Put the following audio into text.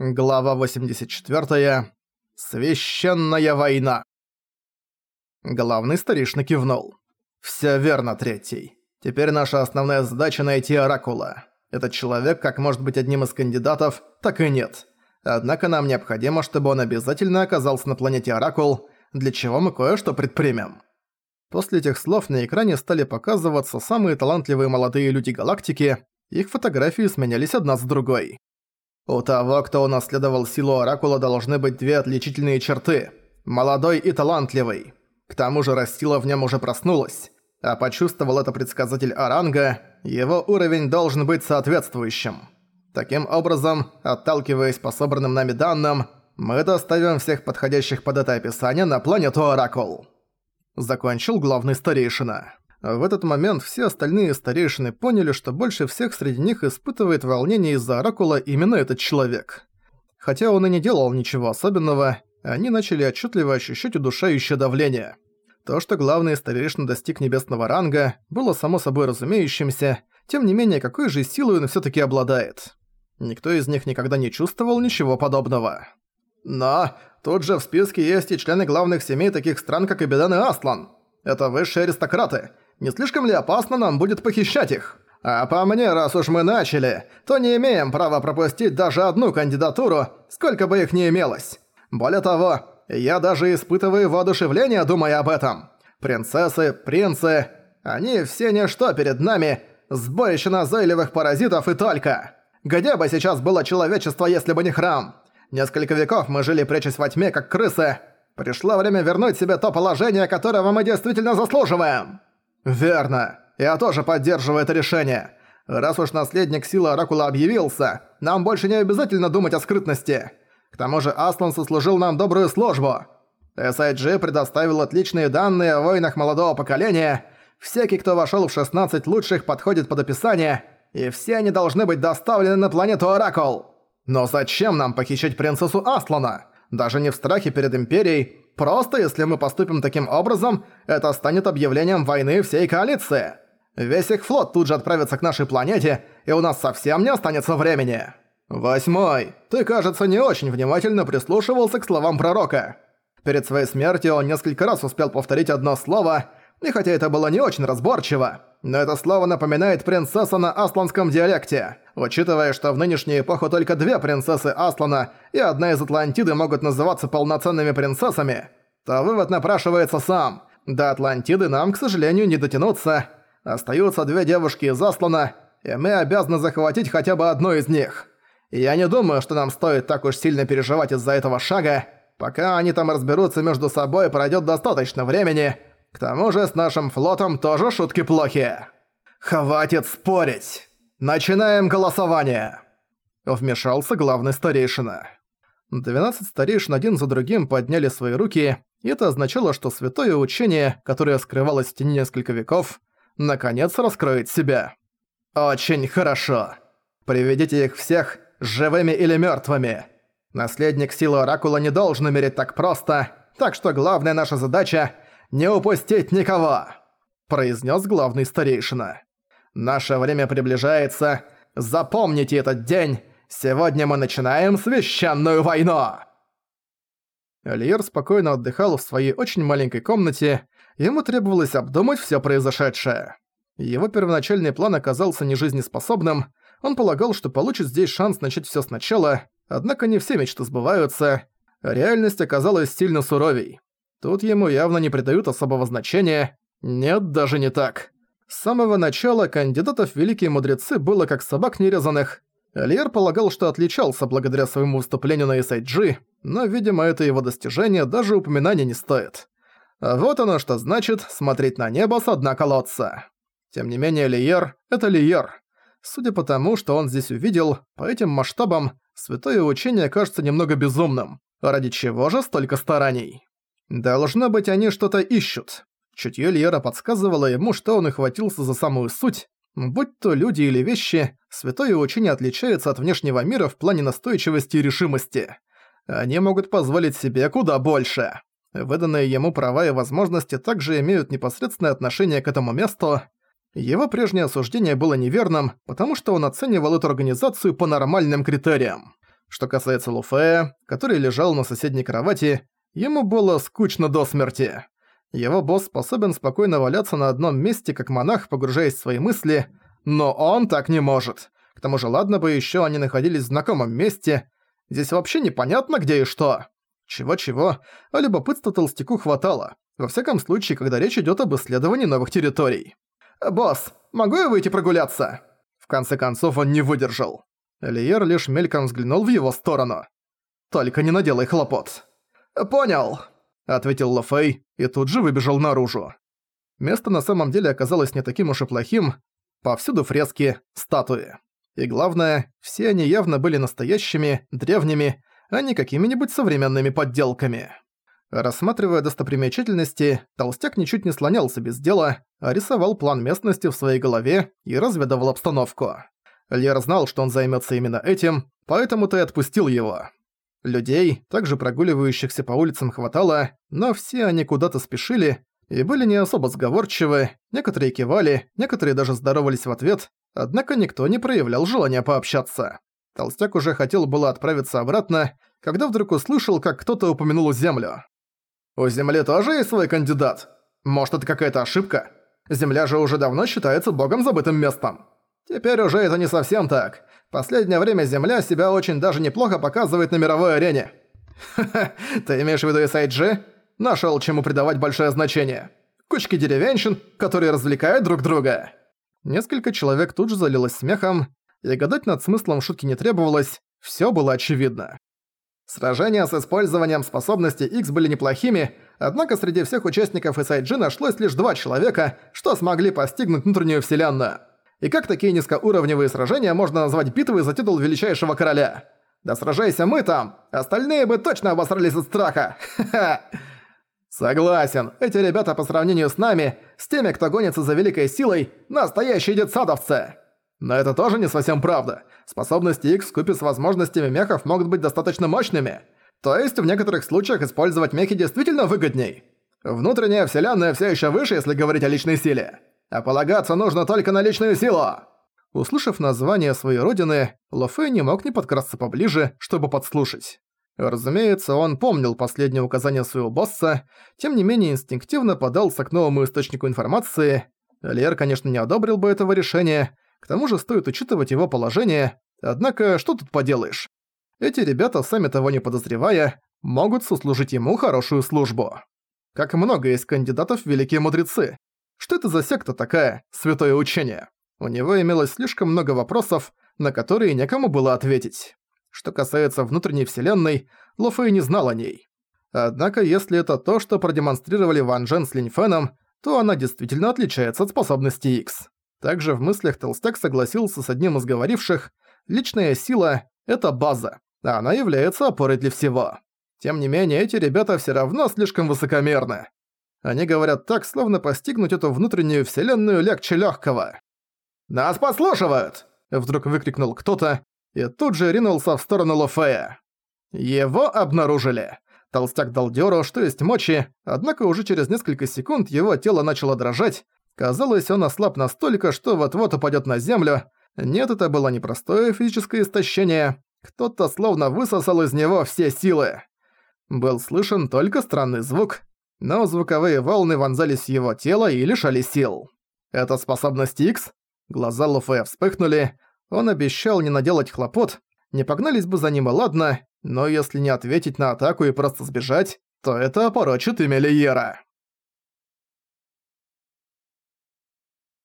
Глава 84. Священная война. Главный старишина кивнул. «Всё верно, третий. Теперь наша основная задача найти Оракула. Этот человек как может быть одним из кандидатов, так и нет. Однако нам необходимо, чтобы он обязательно оказался на планете Оракул, для чего мы кое-что предпримем». После этих слов на экране стали показываться самые талантливые молодые люди галактики, их фотографии сменялись одна с другой. У того, кто унаследовал силу Оракула, должны быть две отличительные черты – молодой и талантливый. К тому же Растила в нем уже проснулась, а почувствовал это предсказатель Оранга, его уровень должен быть соответствующим. Таким образом, отталкиваясь по собранным нами данным, мы доставим всех подходящих под это описание на планету Оракул. Закончил главный старейшина. В этот момент все остальные старейшины поняли, что больше всех среди них испытывает волнение из-за Оракула именно этот человек. Хотя он и не делал ничего особенного, они начали отчетливо ощущать удушающее давление. То, что главный старейшина достиг небесного ранга, было само собой разумеющимся, тем не менее, какой же силой он все таки обладает. Никто из них никогда не чувствовал ничего подобного. Но тут же в списке есть и члены главных семей таких стран, как Эбидан и Аслан. Это высшие аристократы, не слишком ли опасно нам будет похищать их? А по мне, раз уж мы начали, то не имеем права пропустить даже одну кандидатуру, сколько бы их ни имелось. Более того, я даже испытываю воодушевление, думая об этом. Принцессы, принцы, они все ничто перед нами, сборище назойливых паразитов и только. Где бы сейчас было человечество, если бы не храм? Несколько веков мы жили прячась во тьме, как крысы. Пришло время вернуть себе то положение, которого мы действительно заслуживаем. «Верно. Я тоже поддерживаю это решение. Раз уж наследник силы Оракула объявился, нам больше не обязательно думать о скрытности. К тому же Аслан сослужил нам добрую службу. SIG предоставил отличные данные о войнах молодого поколения. Всякий, кто вошел в 16 лучших, подходит под описание, и все они должны быть доставлены на планету Оракул. Но зачем нам похищать принцессу Аслана? Даже не в страхе перед Империей, Просто если мы поступим таким образом, это станет объявлением войны всей коалиции. Весь их флот тут же отправится к нашей планете, и у нас совсем не останется времени. Восьмой. Ты, кажется, не очень внимательно прислушивался к словам пророка. Перед своей смертью он несколько раз успел повторить одно слово, и хотя это было не очень разборчиво, но это слово напоминает принцесса на асланском диалекте. Учитывая, что в нынешнюю эпоху только две принцессы Аслана и одна из Атлантиды могут называться полноценными принцессами, то вывод напрашивается сам. До Атлантиды нам, к сожалению, не дотянуться. Остаются две девушки из Аслана, и мы обязаны захватить хотя бы одну из них. я не думаю, что нам стоит так уж сильно переживать из-за этого шага. Пока они там разберутся между собой, пройдет достаточно времени. К тому же с нашим флотом тоже шутки плохие. Хватит спорить! «Начинаем голосование!» Вмешался главный старейшина. 12 старейшин один за другим подняли свои руки, и это означало, что святое учение, которое скрывалось в тени несколько веков, наконец раскроет себя. «Очень хорошо. Приведите их всех, живыми или мертвыми. Наследник силы Оракула не должен умереть так просто, так что главная наша задача — не упустить никого», — произнес главный старейшина. Наше время приближается. Запомните этот день. Сегодня мы начинаем священную войну!» Лиер спокойно отдыхал в своей очень маленькой комнате. Ему требовалось обдумать все произошедшее. Его первоначальный план оказался нежизнеспособным. Он полагал, что получит здесь шанс начать все сначала, однако не все мечты сбываются. Реальность оказалась сильно суровей. Тут ему явно не придают особого значения. Нет, даже не так. С самого начала кандидатов в великие мудрецы было как собак нерезанных. Льер полагал, что отличался благодаря своему выступлению на SIG, но, видимо, это его достижение даже упоминания не стоит. А вот оно что значит смотреть на небо с дна колодца. Тем не менее, Лиер — это Лиер. Судя по тому, что он здесь увидел, по этим масштабам, святое учение кажется немного безумным. Ради чего же столько стараний? Должно быть, они что-то ищут. Чутьё Льера подсказывало ему, что он и хватился за самую суть. Будь то люди или вещи, святое учение отличается от внешнего мира в плане настойчивости и решимости. Они могут позволить себе куда больше. Выданные ему права и возможности также имеют непосредственное отношение к этому месту. Его прежнее осуждение было неверным, потому что он оценивал эту организацию по нормальным критериям. Что касается Луфея, который лежал на соседней кровати, ему было скучно до смерти. Его босс способен спокойно валяться на одном месте, как монах, погружаясь в свои мысли, но он так не может. К тому же ладно бы еще они находились в знакомом месте, здесь вообще непонятно где и что. Чего-чего, а любопытства толстяку хватало, во всяком случае, когда речь идет об исследовании новых территорий. «Босс, могу я выйти прогуляться?» В конце концов он не выдержал. Элиер лишь мельком взглянул в его сторону. «Только не наделай хлопот». «Понял», — ответил Лафей и тут же выбежал наружу. Место на самом деле оказалось не таким уж и плохим. Повсюду фрески, статуи. И главное, все они явно были настоящими, древними, а не какими-нибудь современными подделками. Рассматривая достопримечательности, толстяк ничуть не слонялся без дела, а рисовал план местности в своей голове и разведывал обстановку. Лер знал, что он займется именно этим, поэтому-то и отпустил его. Людей, также прогуливающихся по улицам, хватало, но все они куда-то спешили и были не особо сговорчивы, некоторые кивали, некоторые даже здоровались в ответ, однако никто не проявлял желания пообщаться. Толстяк уже хотел было отправиться обратно, когда вдруг услышал, как кто-то упомянул Землю. «У Земли тоже есть свой кандидат? Может, это какая-то ошибка? Земля же уже давно считается богом забытым местом. Теперь уже это не совсем так. Последнее время Земля себя очень даже неплохо показывает на мировой арене. Ха-ха, ты имеешь в виду SIG? Нашёл чему придавать большое значение. Кучки деревенщин, которые развлекают друг друга». Несколько человек тут же залилось смехом, и гадать над смыслом шутки не требовалось, всё было очевидно. Сражения с использованием способностей X были неплохими, однако среди всех участников SIG нашлось лишь два человека, что смогли постигнуть внутреннюю вселенную. И как такие низкоуровневые сражения можно назвать битвой за титул величайшего короля? Да сражайся мы там, остальные бы точно обосрались от страха. Согласен, эти ребята по сравнению с нами, с теми, кто гонится за великой силой, настоящие детсадовцы. Но это тоже не совсем правда. Способности X купе с возможностями мехов могут быть достаточно мощными. То есть в некоторых случаях использовать мехи действительно выгодней. Внутренняя вселенная все еще выше, если говорить о личной силе. А полагаться нужно только на личную силу. Услышав название своей родины, Лофей не мог не подкрасться поближе, чтобы подслушать. Разумеется, он помнил последнее указание своего босса, тем не менее инстинктивно подался к новому источнику информации. Лер, конечно, не одобрил бы этого решения, к тому же стоит учитывать его положение, однако что тут поделаешь? Эти ребята, сами того не подозревая, могут сослужить ему хорошую службу. Как много есть кандидатов в великие мудрецы. Что это за секта такая, святое учение? У него имелось слишком много вопросов, на которые некому было ответить. Что касается внутренней вселенной, Лофей не знал о ней. Однако, если это то, что продемонстрировали Ван Джен с Линьфеном, то она действительно отличается от способности X. Также в мыслях Толстяк согласился с одним из говоривших, личная сила – это база, а она является опорой для всего. Тем не менее, эти ребята все равно слишком высокомерны. Они говорят так, словно постигнуть эту внутреннюю вселенную легче легкого. «Нас послушивают!» – вдруг выкрикнул кто-то, и тут же ринулся в сторону Лофея. Его обнаружили. Толстяк дал дёру, что есть мочи, однако уже через несколько секунд его тело начало дрожать, Казалось, он ослаб настолько, что вот-вот упадет на землю. Нет, это было не простое физическое истощение. Кто-то словно высосал из него все силы. Был слышен только странный звук, но звуковые волны вонзались в его тело и лишали сил. Это способность X? Глаза Луфея вспыхнули. Он обещал не наделать хлопот. Не погнались бы за ним и ладно, но если не ответить на атаку и просто сбежать, то это опорочит имя Лиера.